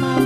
na